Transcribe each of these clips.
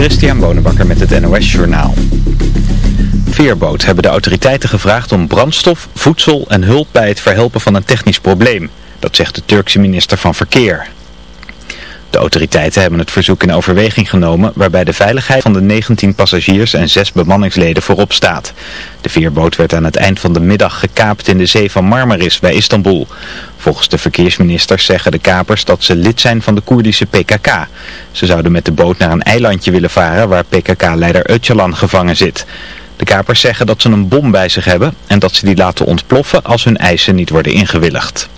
Christian Bonenbakker met het NOS Journaal. Veerboot hebben de autoriteiten gevraagd om brandstof, voedsel en hulp bij het verhelpen van een technisch probleem. Dat zegt de Turkse minister van Verkeer. De autoriteiten hebben het verzoek in overweging genomen waarbij de veiligheid van de 19 passagiers en 6 bemanningsleden voorop staat. De veerboot werd aan het eind van de middag gekaapt in de zee van Marmaris bij Istanbul. Volgens de verkeersministers zeggen de kapers dat ze lid zijn van de Koerdische PKK. Ze zouden met de boot naar een eilandje willen varen waar PKK-leider Öcalan gevangen zit. De kapers zeggen dat ze een bom bij zich hebben en dat ze die laten ontploffen als hun eisen niet worden ingewilligd.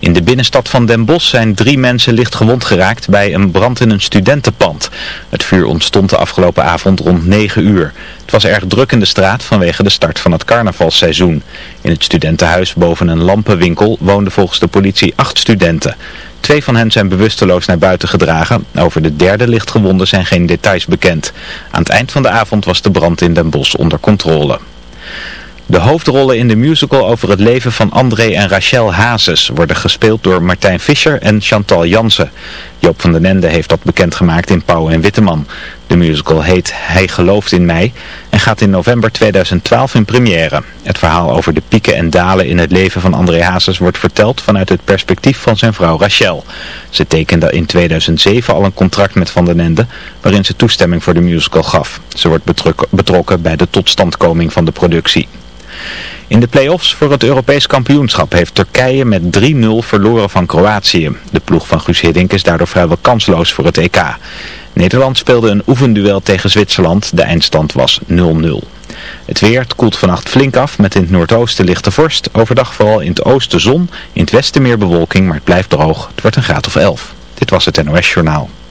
In de binnenstad van Den Bosch zijn drie mensen licht gewond geraakt bij een brand in een studentenpand. Het vuur ontstond de afgelopen avond rond 9 uur. Het was erg druk in de straat vanwege de start van het carnavalseizoen. In het studentenhuis boven een lampenwinkel woonden volgens de politie acht studenten. Twee van hen zijn bewusteloos naar buiten gedragen. Over de derde lichtgewonde zijn geen details bekend. Aan het eind van de avond was de brand in Den Bosch onder controle. De hoofdrollen in de musical over het leven van André en Rachel Hazes worden gespeeld door Martijn Fischer en Chantal Jansen. Joop van den Ende heeft dat bekendgemaakt in Pauw en Witteman. De musical heet Hij gelooft in mij en gaat in november 2012 in première. Het verhaal over de pieken en dalen in het leven van André Hazes wordt verteld vanuit het perspectief van zijn vrouw Rachel. Ze tekende in 2007 al een contract met Van den Ende waarin ze toestemming voor de musical gaf. Ze wordt betrokken bij de totstandkoming van de productie. In de play-offs voor het Europees kampioenschap heeft Turkije met 3-0 verloren van Kroatië. De ploeg van Guus Hiddink is daardoor vrijwel kansloos voor het EK. Nederland speelde een oefenduel tegen Zwitserland. De eindstand was 0-0. Het weer, koelt vannacht flink af met in het noordoosten lichte vorst. Overdag vooral in het oosten zon, in het westen meer bewolking, maar het blijft droog. Het wordt een graad of 11. Dit was het NOS Journaal.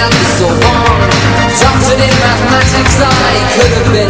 So long. Sorbonne Doctored in mathematics I could have been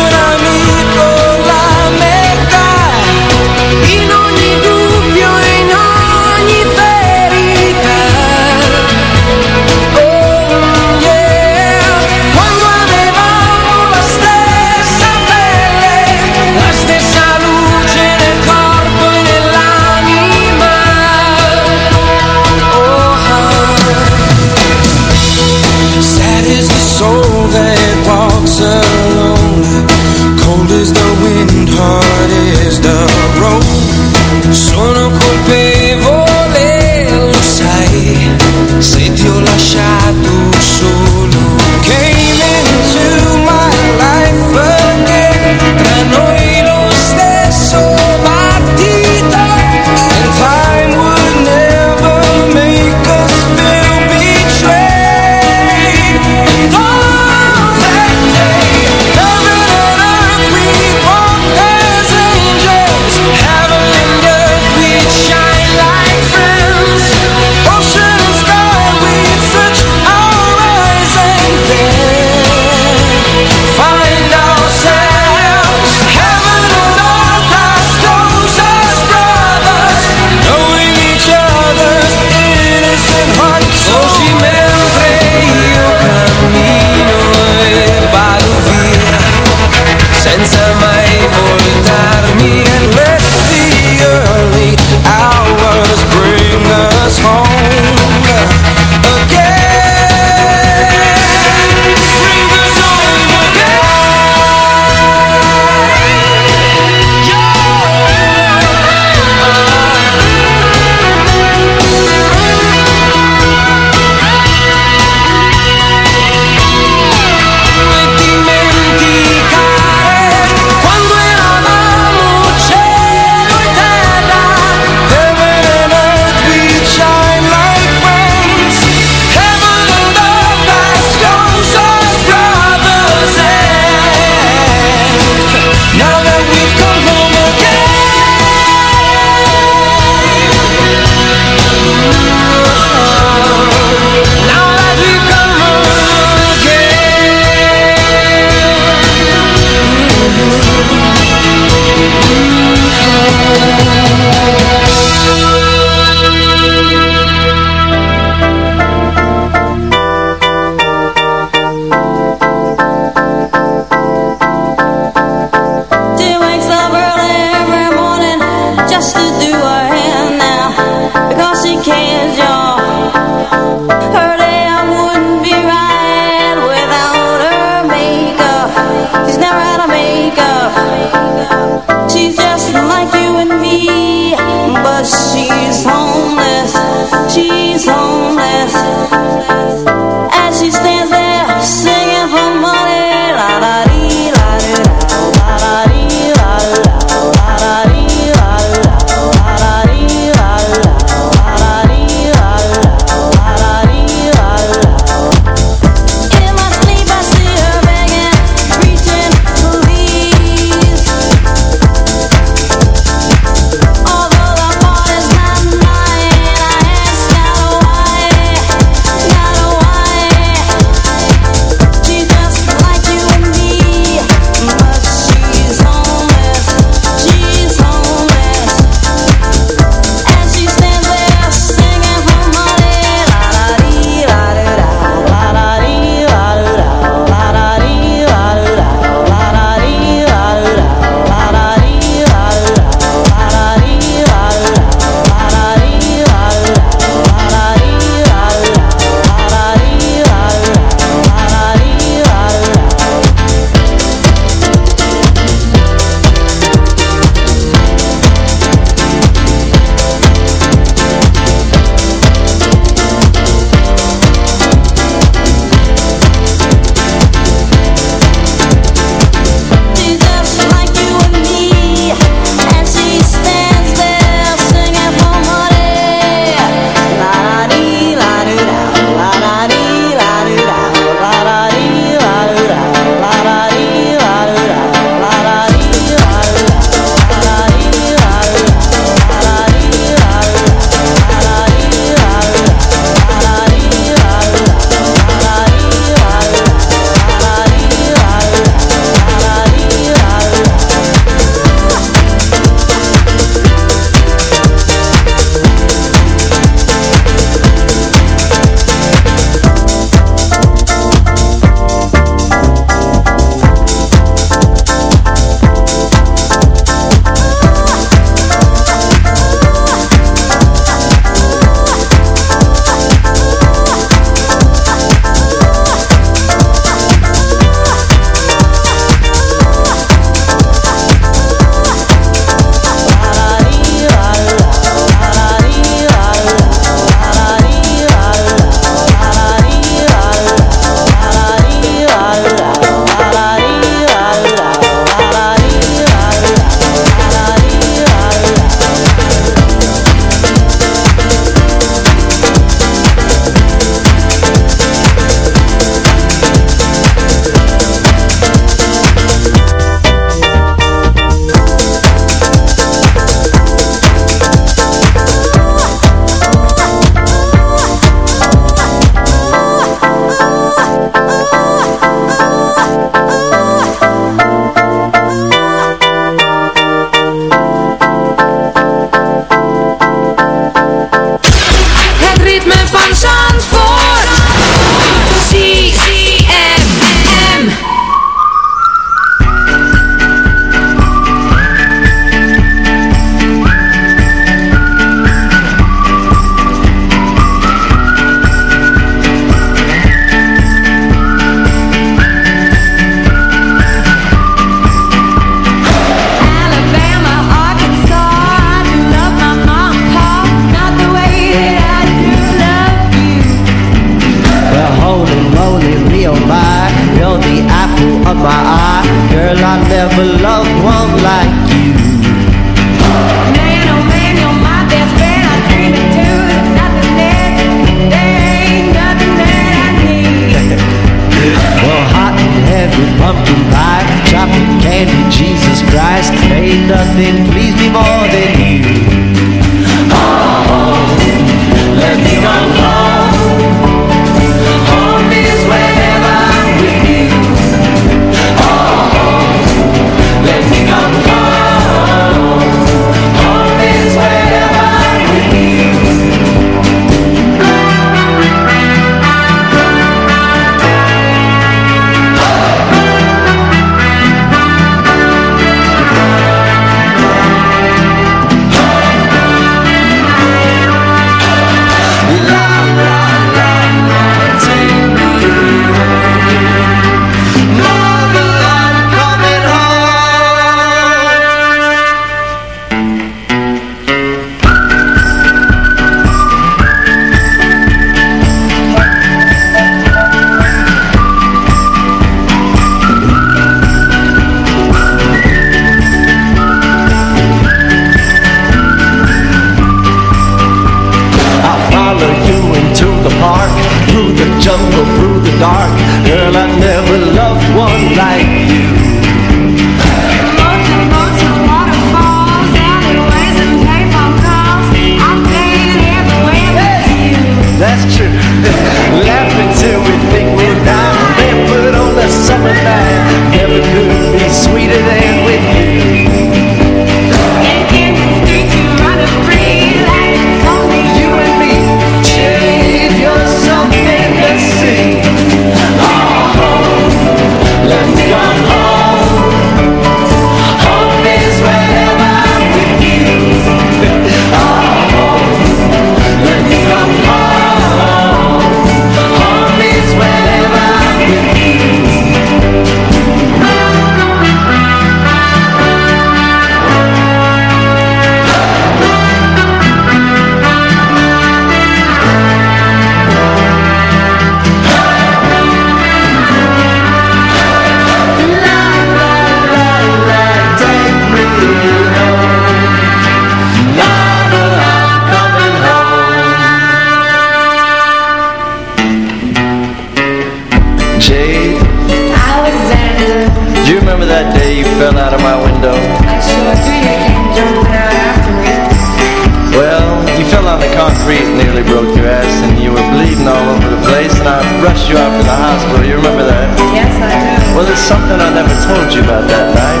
Well, there's something I never told you about that night.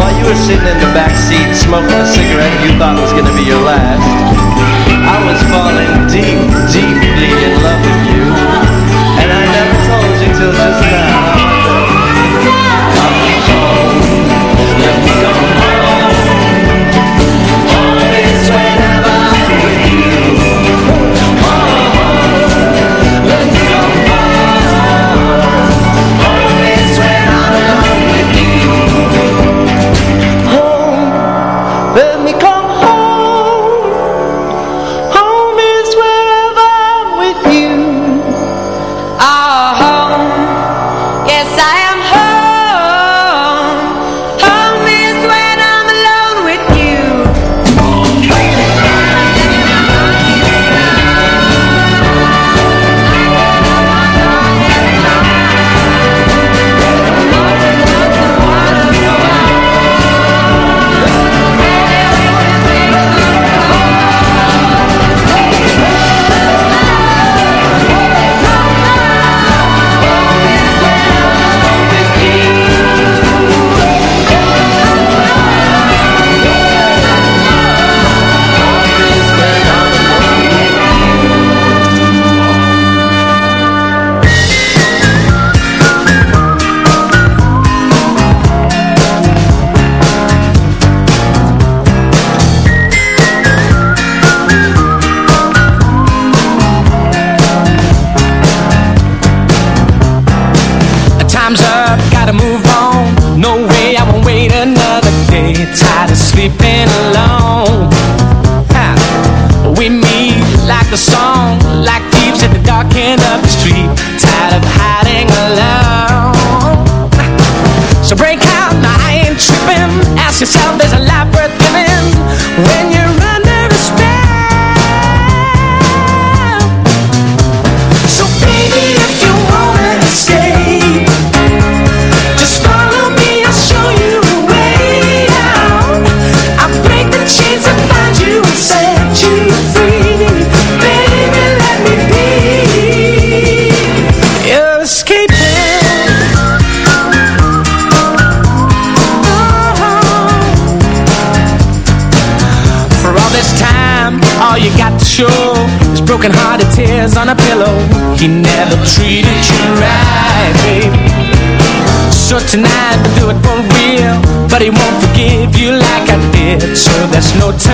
While you were sitting in the back seat smoking a cigarette you thought was going to be your last, I was falling deep, deeply in love with you. And I never told you till just now. He never treated you right, babe. So tonight we'll do it for real. But he won't forgive you like I did. So there's no time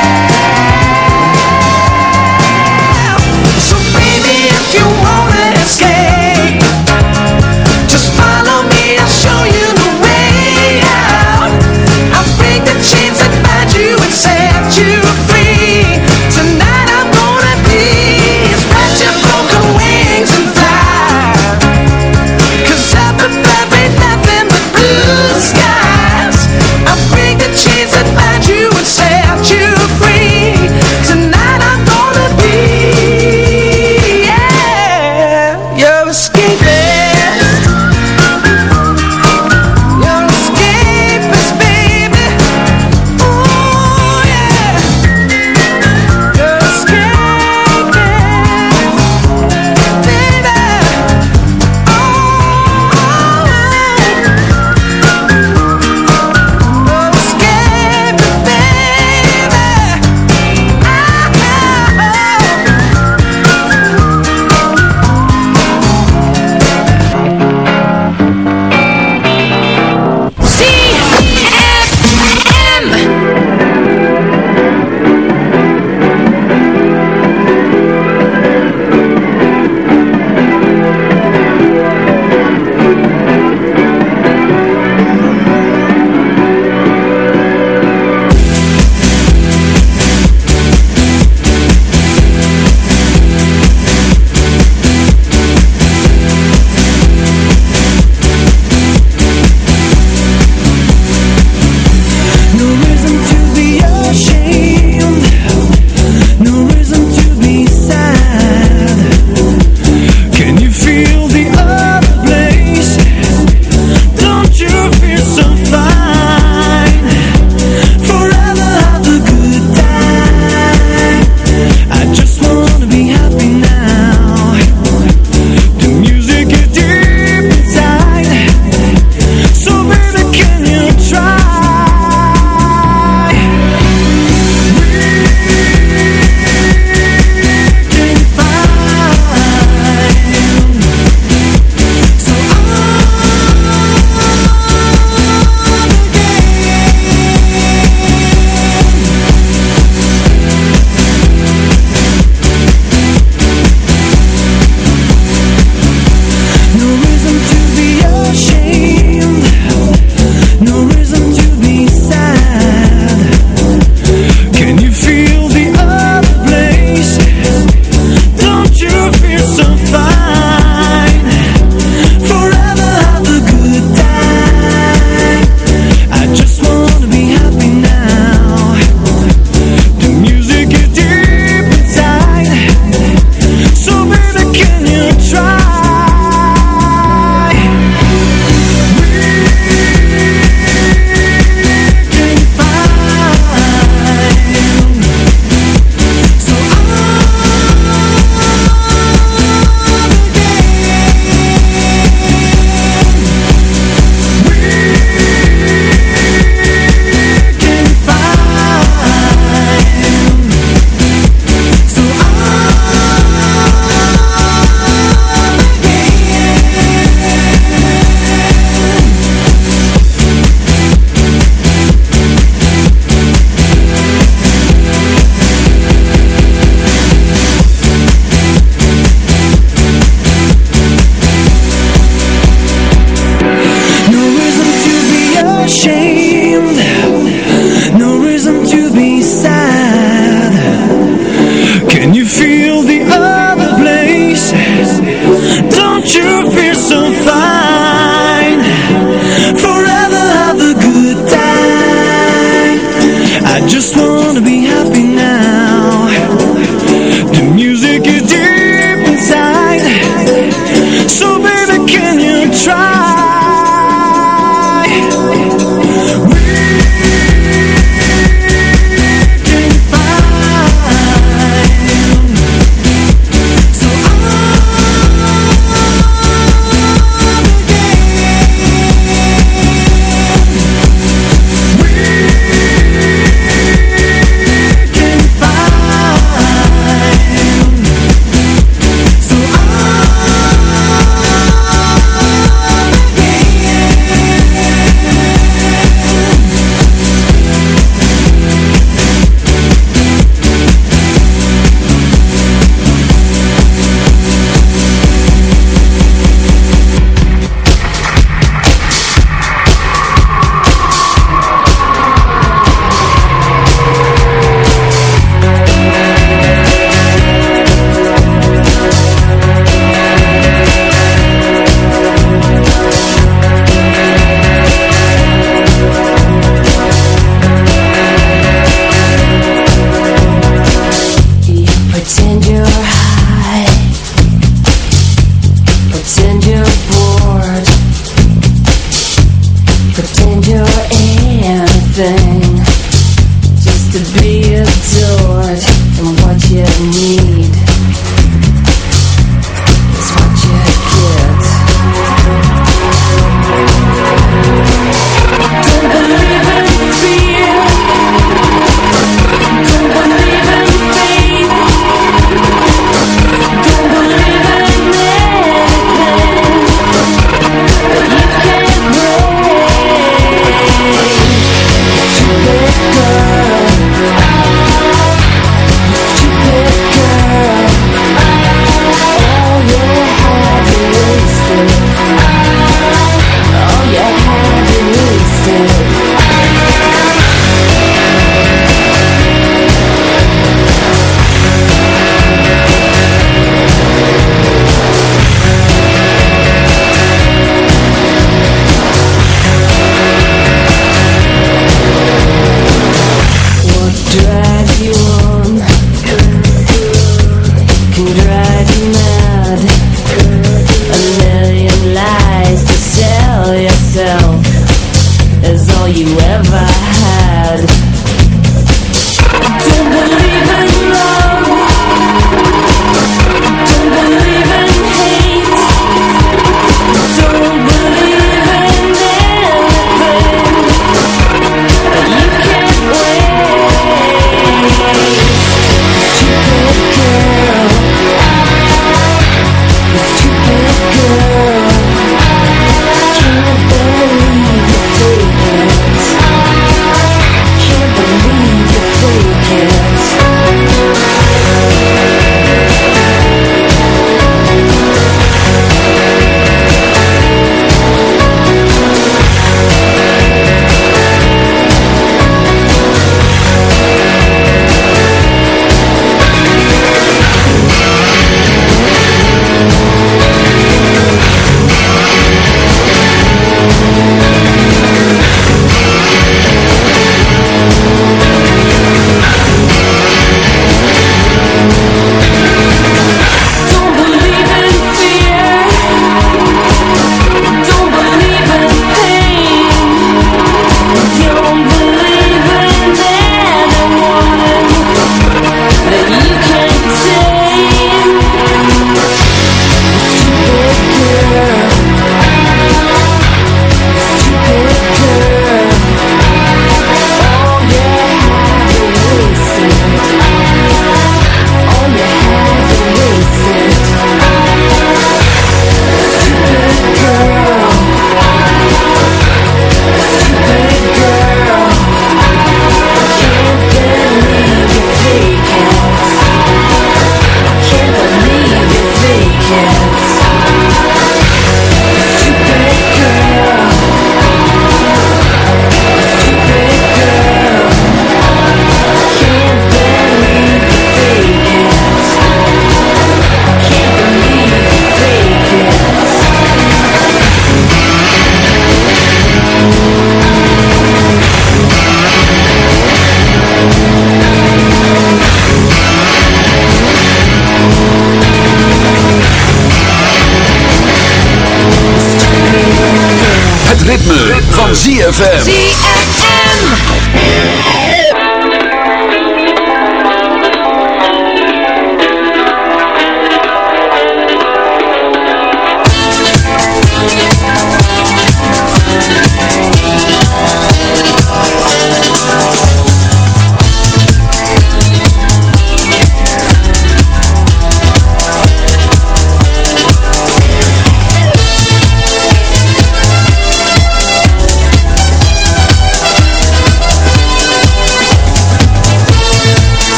ZFM.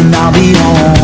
and I'll be home